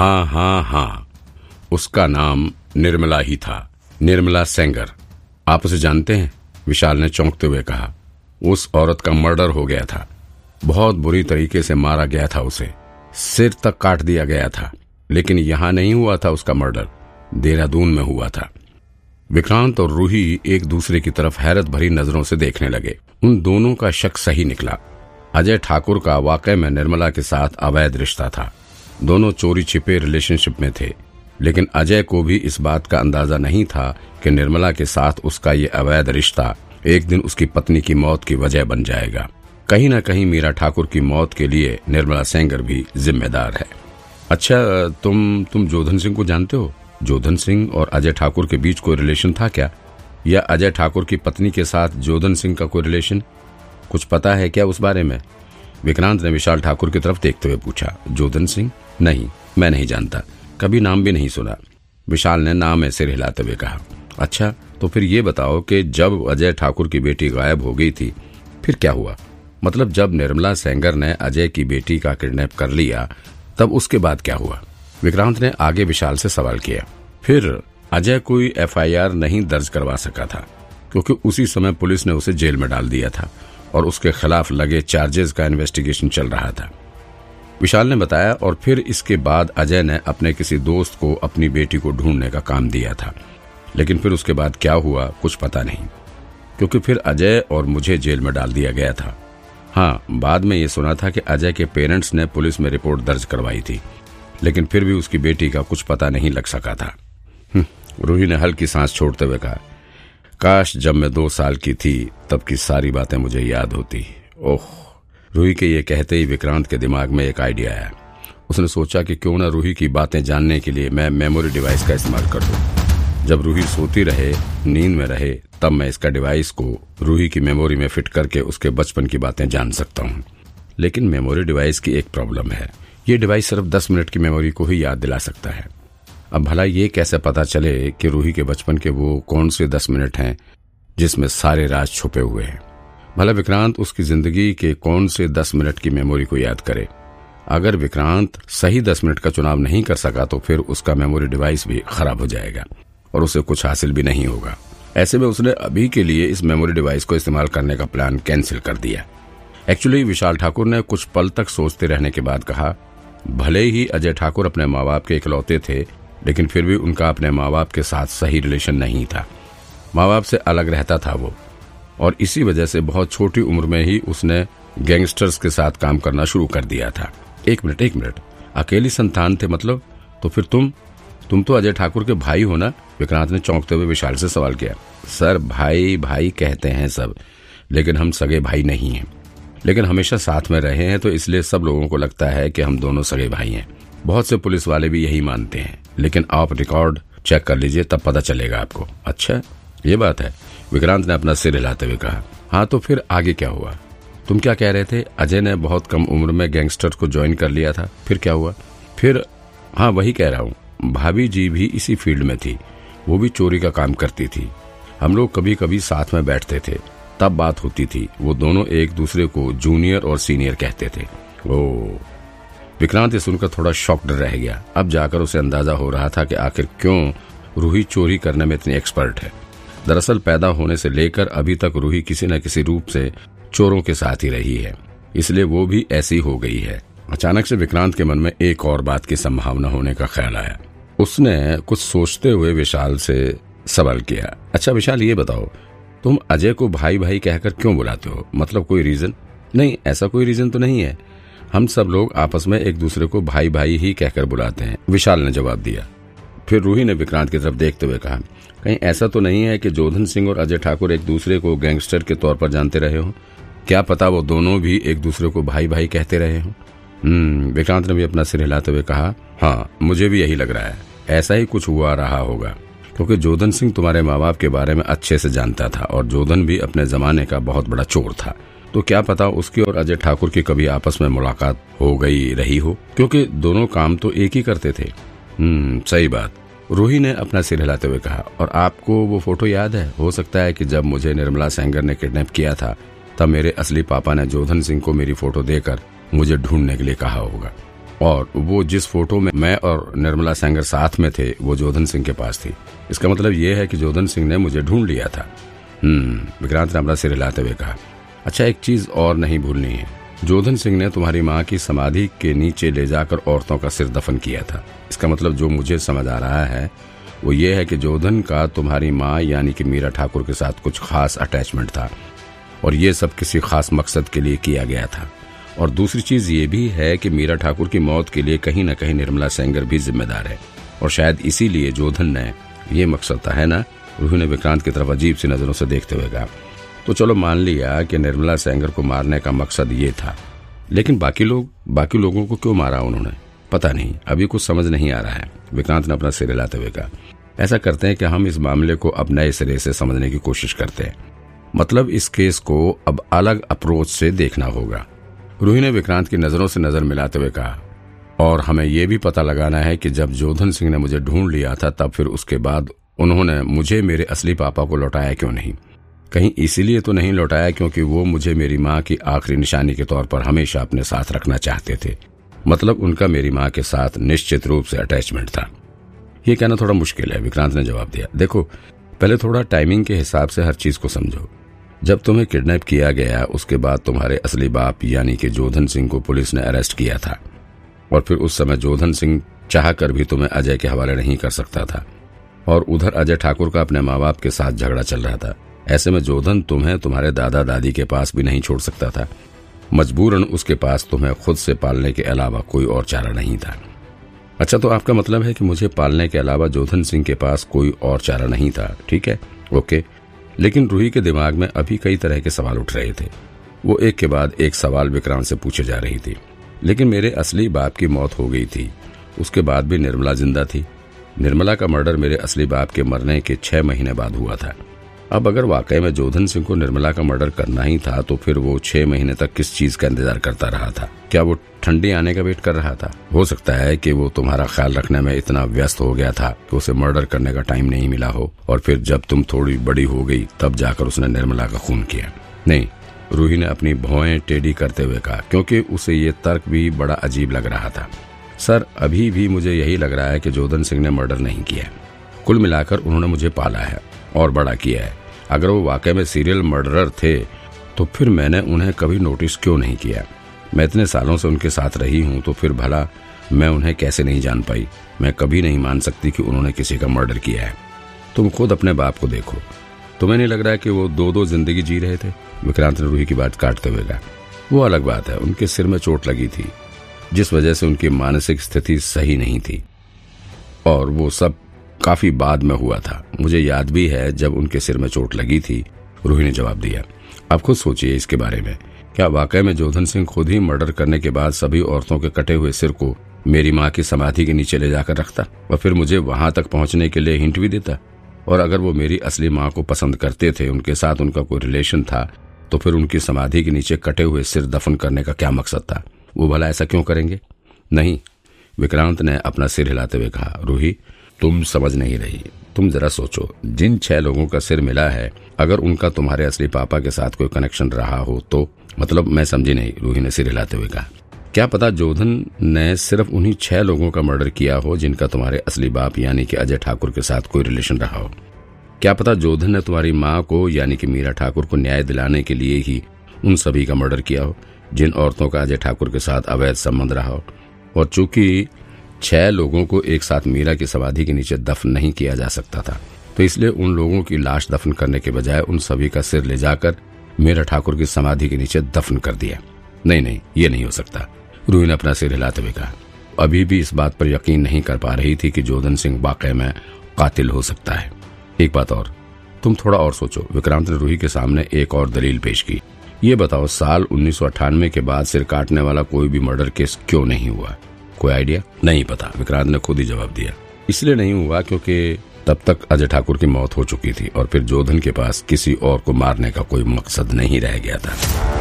हाँ हाँ हाँ। उसका नाम निर्मला ही था। निर्मला सेंगर। आप उसे जानते हैं? विशाल ने चौंकते हुए कहा। उस औरत का मर्डर हो गया था। बहुत बुरी तरीके से मारा गया था उसे। सिर तक काट दिया गया था। लेकिन यहाँ नहीं हुआ था उसका मर्डर। देहरादून में हुआ था। विक्रांत और रूही एक दूसरे की तरफ़ हैरत भरी नज़रों से देखने लगे। उन दोनों का शक सही निकला। अजय ठाकुर का वाकई में निर्मला के साथ अवैध रिश्ता था। दोनों चोरी छिपे रिलेशनशिप में थे। लेकिन अजय को भी इस बात का अंदाज़ा नहीं था कि निर्मला के साथ उसका ये अवैध रिश्ता एक दिन उसकी पत्नी की मौत की वजह बन जाएगा। कहीं न कहीं मीरा ठाकुर की मौत के लिए निर्मला सेंगर भी जिम्मेदार है। अच्छा तुम तुम जोधन सिंह को जानते हो? जोधन सिंह और अजय ठाकुर के बीच कोई रिलेशन था क्या? या अजय ठाकुर की पत्नी के साथ जोधन सिंह का कोई रिलेशन कुछ पता है क्या उस बारे में? विक्रांत ने विशाल ठाकुर की तरफ़ देखते हुए पूछा, जोधन सिंह नहीं, मैं नहीं जानता। कभी नाम भी नहीं सुना। विशाल ने नाम ऐसे हिलाते हुए कहा अच्छा तो फिर ये बताओ कि जब अजय ठाकुर की बेटी गायब हो गई थी, फिर क्या हुआ? मतलब जब निर्मला सेंगर ने अजय की बेटी का किडनैप कर लिया, तब उसके बाद क्या हुआ? विक्रांत ने आगे विशाल से सवाल किया। फिर अजय कोई एफआईआर नहीं दर्ज करवा सका था, क्योंकि उसी समय पुलिस ने उसे जेल में डाल दिया था और उसके खिलाफ लगे चार्जेस का इन्वेस्टिगेशन चल रहा था। विशाल ने बताया और फिर इसके बाद अजय ने अपने किसी दोस्त को अपनी बेटी को ढूँढने का काम दिया था। लेकिन फिर उसके बाद क्या हुआ कुछ पता नहीं। क्योंकि फिर अजय और मुझे जेल में डाल दिया गया था। हाँ बाद में ये सुना था कि अजय के पेरेंट्स ने पुलिस में रिपोर्ट दर्ज करवाई थी। लेकिन फिर भी उसकी बेटी का कुछ पता नहीं लग सका था। हम्म, रूही ने हल्की सांस छोड़ते हुए कहा काश जब मैं दो साल की थी तब की सारी बातें मुझे याद होती। ओह रूही के ये कहते ही विक्रांत के दिमाग में एक आइडिया आया। उसने सोचा कि क्यों ना रूही की बातें जानने के लिए मैं मेमोरी डिवाइस का इस्तेमाल कर दूँ। जब रूही सोती रहे, नींद में रहे, तब मैं इसका डिवाइस को रूही की मेमोरी में फिट करके उसके बचपन की बातें जान सकता हूँ। लेकिन मेमोरी डिवाइस की एक प्रॉब्लम है। ये डिवाइस सिर्फ़ दस मिनट की मेमोरी को ही याद दिला सकता है। अब भला ये कैसे पता चले कि रूही के बचपन के वो कौन से दस मिनट हैं जिसमें सारे राज छुपे हुए हैं? भला विक्रांत उसकी ज़िंदगी के कौन से दस मिनट की मेमोरी को याद करे। अगर विक्रांत सही दस मिनट का चुनाव नहीं कर सका तो फिर उसका मेमोरी डिवाइस भी खराब हो जाएगा और उसे कुछ हासिल भी नहीं होगा। ऐसे में उसने अभी के लिए इस मेमोरी डिवाइस को इस्तेमाल करने का प्लान कैंसिल कर दिया। एक्चुअली विशाल ठाकुर ने कुछ पल तक सोचते रहने के बाद कहा, भले ही अजय ठाकुर अपने माँ बाप के इकलौते थे, लेकिन फिर भी उनका अपने माँ बाप के साथ सही रिलेशन नहीं था। माँ बाप से अलग रहता था वो। और इसी वजह से बहुत छोटी उम्र में ही उसने गैंगस्टर्स के साथ काम करना शुरू कर दिया था। एक मिनट एक मिनट। अकेली संतान थे मतलब? तो फिर तुम? तुम तो अजय ठाकुर के भाई हो ना? विक्रांत ने चौंकते हुए विशाल से सवाल किया। सर, भाई भाई कहते हैं सब, लेकिन हम सगे भाई नहीं हैं। लेकिन हमेशा साथ में रहे हैं तो इसलिए सब लोगों को लगता है कि हम दोनों सगे भाई हैं। बहुत से पुलिस वाले भी यही मानते हैं। लेकिन आप रिकॉर्ड चेक कर लीजिए, तब पता चलेगा आपको। अच्छा? ये बात है। विक्रांत ने अपना सिर हिलाते हुए कहा हाँ तो फिर आगे क्या हुआ? तुम क्या कह रहे थे? अजय ने बहुत कम उम्र में गैंगस्टर को ज्वाइन कर लिया था, फिर क्या हुआ? फिर हाँ वही कह रहा हूँ, भाभी जी भी इसी फ़ील्ड में थी, वो भी चोरी का काम करती थी। हम लोग कभी कभी साथ में बैठते थे, तब बात होती थी, वो दोनों एक दूसरे को जूनियर और सीनियर कहते थे। ओ, विक्रांत सुनकर थोड़ा शॉक्ड रह गया, अब जाकर उसे अंदाज़ा हो रहा था कि आखिर क्यों रूही चोरी करने में इतनी एक्सपर्ट है। दरअसल पैदा होने से लेकर अभी तक रूही किसी न किसी रूप से चोरों के साथ ही रही है। इसलिए वो भी ऐसी हो गई है। अचानक से विक्रांत के मन में एक और बात की संभावना होने का ख्याल आया। उसने कुछ सोचते हुए विशाल से सवाल किया अच्छा विशाल, ये बताओ, तुम अजय को भाई भाई कहकर क्यों बुलाते हो? मतलब कोई रीजन? नहीं, ऐसा कोई रीजन तो नहीं है। हम सब लोग आपस में एक दूसरे को भाई भाई ही कहकर बुलाते हैं, विशाल ने जवाब दिया। फिर रूही ने विक्रांत की तरफ़ देखते हुए कहा, कहीं ऐसा तो नहीं है कि जोधन सिंह और अजय ठाकुर एक दूसरे को गैंगस्टर के तौर पर जानते रहे हो? क्या पता वो दोनों भी एक दूसरे को भाई भाई कहते रहे हो? हम्म विक्रांत ने भी अपना सिर हिलाते हुए कहा हाँ मुझे भी यही लग रहा है। ऐसा ही कुछ हुआ रहा होगा, क्योंकि जोधन सिंह तुम्हारे माँ बाप के बारे में अच्छे से जानता था और जोधन भी अपने जमाने का बहुत बड़ा चोर था। तो क्या पता उसकी और अजय ठाकुर की कभी आपस में मुलाकात हो गई रही हो? क्योंकि दोनों काम तो एक ही करते थे। हम्म सही बात। रूही ने अपना सिर हिलाते हुए कहा, और आपको वो फ़ोटो याद है? हो सकता है कि जब मुझे निर्मला सेंगर ने किडनैप किया था, तब मेरे असली पापा ने जोधन सिंह को मेरी फ़ोटो देकर मुझे ढूँढने के लिए कहा होगा। और वो जिस फ़ोटो में मैं और निर्मला सेंगर साथ में थे, वो जोधन सिंह के पास थी। इसका मतलब ये है कि जोधन सिंह ने मुझे ढूंढ लिया था। हम्म विक्रांत ने अपना सिर हिलाते हुए कहा अच्छा एक चीज़ और नहीं भूलनी है। जोधन सिंह ने तुम्हारी माँ की समाधि के नीचे ले जाकर औरतों का सिर दफन किया था। इसका मतलब जो मुझे समझ आ रहा है, वो ये है कि जोधन का तुम्हारी माँ, यानी कि मीरा ठाकुर के साथ कुछ खास अटैचमेंट था, और ये सब किसी खास मकसद के लिए किया गया था। और दूसरी चीज़ ये भी है कि मीरा ठाकुर की मौत के लिए कहीं ना कहीं निर्मला सेंगर भी जिम्मेदार है, और शायद इसीलिए जोधन ने ये मकसद था, है ना? रूही ने विक्रांत की तरफ़ अजीब सी नज़रों से देखते हुए कहा तो चलो मान लिया कि निर्मला सेंगर को मारने का मकसद ये था, लेकिन बाकी लोग, बाकी लोगों को क्यों मारा उन्होंने? पता नहीं, अभी कुछ समझ नहीं आ रहा है। विक्रांत ने अपना सिर हिलाते हुए कहा, ऐसा करते हैं कि हम इस मामले को अब नए सिरे से समझने की कोशिश करते हैं। मतलब इस केस को अब अलग अप्रोच से देखना होगा। रूही ने विक्रांत की नज़रों से नज़र मिलाते हुए कहा, और हमें यह भी पता लगाना है कि जब जोधन सिंह ने मुझे ढूंढ लिया था, तब फिर उसके बाद उन्होंने मुझे मेरे असली पापा को लौटाया क्यों नहीं? कहीं इसीलिए तो नहीं लौटाया क्योंकि वो मुझे मेरी माँ की आखिरी निशानी के तौर पर हमेशा अपने साथ रखना चाहते थे। मतलब उनका मेरी माँ के साथ निश्चित रूप से अटैचमेंट था। ये कहना थोड़ा मुश्किल है, विक्रांत ने जवाब दिया। देखो, पहले थोड़ा टाइमिंग के हिसाब से हर चीज़ को समझो। जब तुम्हें किडनैप किया गया, उसके बाद तुम्हारे असली बाप यानी कि जोधन सिंह को पुलिस ने अरेस्ट किया था। और फिर उस समय जोधन सिंह चाह कर भी तुम्हें अजय के हवाले नहीं कर सकता था। और उधर अजय ठाकुर का अपने माँ बाप के साथ झगड़ा चल रहा था। ऐसे में जोधन तुम्हें तुम्हारे दादा दादी के पास भी नहीं छोड़ सकता था। मजबूरन उसके पास तुम्हें खुद से पालने के अलावा कोई और चारा नहीं था। अच्छा तो आपका मतलब है कि मुझे पालने के अलावा जोधन सिंह के पास कोई और चारा नहीं था, ठीक है? ओके। लेकिन रूही के दिमाग में अभी कई तरह के सवाल उठ रहे थे। वो एक के बाद एक सवाल विक्रांत से पूछे जा रही थी। लेकिन मेरे असली बाप की मौत हो गई थी। उसके बाद भी निर्मला ज़िंदा थी। निर्मला का मर्डर मेरे असली बाप के मरने के छह महीने बाद हुआ था। अब अगर वाकई में जोधन सिंह को निर्मला का मर्डर करना ही था तो फिर वो छह महीने तक किस चीज़ का इंतज़ार करता रहा था? क्या वो ठंडी आने का वेट कर रहा था? हो सकता है कि वो तुम्हारा ख्याल रखने में इतना व्यस्त हो गया था कि उसे मर्डर करने का टाइम नहीं मिला हो, और फिर जब तुम थोड़ी बड़ी हो गई, तब जाकर उसने निर्मला का खून किया। नहीं, रूही ने अपनी भौएँ टेढ़ी करते हुए कहा, क्योंकि उसे ये तर्क भी बड़ा अजीब लग रहा था। सर, अभी भी मुझे यही लग रहा है कि जोधन सिंह ने मर्डर नहीं किया कुल मिलाकर उन्होंने मुझे पाला है। और बड़ा किया है। अगर वो वाकई में सीरियल मर्डरर थे तो फिर मैंने उन्हें कभी नोटिस क्यों नहीं किया? मैं इतने सालों से उनके साथ रही हूँ तो फिर भला मैं उन्हें कैसे नहीं जान पाई? मैं कभी नहीं मान सकती कि उन्होंने किसी का मर्डर किया है। तुम खुद अपने बाप को देखो। तुम्हें नहीं लग रहा है कि वो दो दो ज़िंदगी जी रहे थे? विक्रांत ने रूही की बात काटते हुए कहा, वो अलग बात है, उनके सिर में चोट लगी थी, जिस वजह से उनकी मानसिक स्थिति सही नहीं थी। और वो सब काफ़ी बाद में हुआ था। मुझे याद भी है जब उनके सिर में चोट लगी थी, रूही ने जवाब दिया। आप खुद सोचिए इसके बारे में। क्या वाकई में जोधन सिंह खुद ही मर्डर करने के बाद सभी औरतों के कटे हुए सिर को मेरी माँ की समाधि के नीचे ले जाकर रखता और फिर मुझे वहाँ तक पहुँचने के लिए हिंट भी देता? और अगर वो मेरी असली माँ को पसंद करते थे, उनके साथ उनका कोई रिलेशन था तो फिर उनकी समाधि के नीचे कटे हुए सिर दफन करने का क्या मकसद था? वो भला ऐसा क्यों करेंगे? नहीं। विक्रांत ने अपना सिर हिलाते हुए कहा, रूही तुम समझ नहीं रही। तुम जरा सोचो, जिन छह लोगों का सिर मिला है, अगर उनका तुम्हारे असली पापा के साथ कोई कनेक्शन रहा हो तो मतलब मैं समझी नहीं रूही ने सिर हिलाते हुए कहा। क्या पता जोधन ने सिर्फ़ उन्हीं छह लोगों का मर्डर किया हो, जिनका तुम्हारे असली बाप यानी कि अजय ठाकुर के साथ कोई रिलेशन रहा हो? क्या पता जोधन ने तुम्हारी माँ को, यानी कि मीरा ठाकुर को न्याय दिलाने के लिए ही उन सभी का मर्डर किया हो, जिन औरतों का अजय ठाकुर के साथ अवैध संबंध रहा हो? और चूँकि छह लोगों को एक साथ मीरा की समाधि के नीचे दफन नहीं किया जा सकता था। तो इसलिए उन लोगों की लाश दफन करने के बजाय उन सभी का सिर ले जाकर मीरा ठाकुर की समाधि के नीचे दफन कर दिया। नहीं नहीं, ये नहीं हो सकता। रूही ने अपना सिर हिलाते हुए कहा। अभी भी इस बात पर यकीन नहीं कर पा रही थी कि जोधन सिंह वाकई में कातिल हो सकता है। एक बात और, तुम थोड़ा और सोचो। विक्रांत ने रूही के सामने एक और दलील पेश की। ये बताओ, साल उन्नीस सौ अठानवे के बाद सिर काटने वाला कोई भी मर्डर केस क्यों नहीं हुआ? कोई आइडिया? नहीं पता। विक्रांत ने खुद ही जवाब दिया। इसलिए नहीं हुआ क्योंकि तब तक अजय ठाकुर की मौत हो चुकी थी और फिर जोधन के पास किसी और को मारने का कोई मकसद नहीं रह गया था।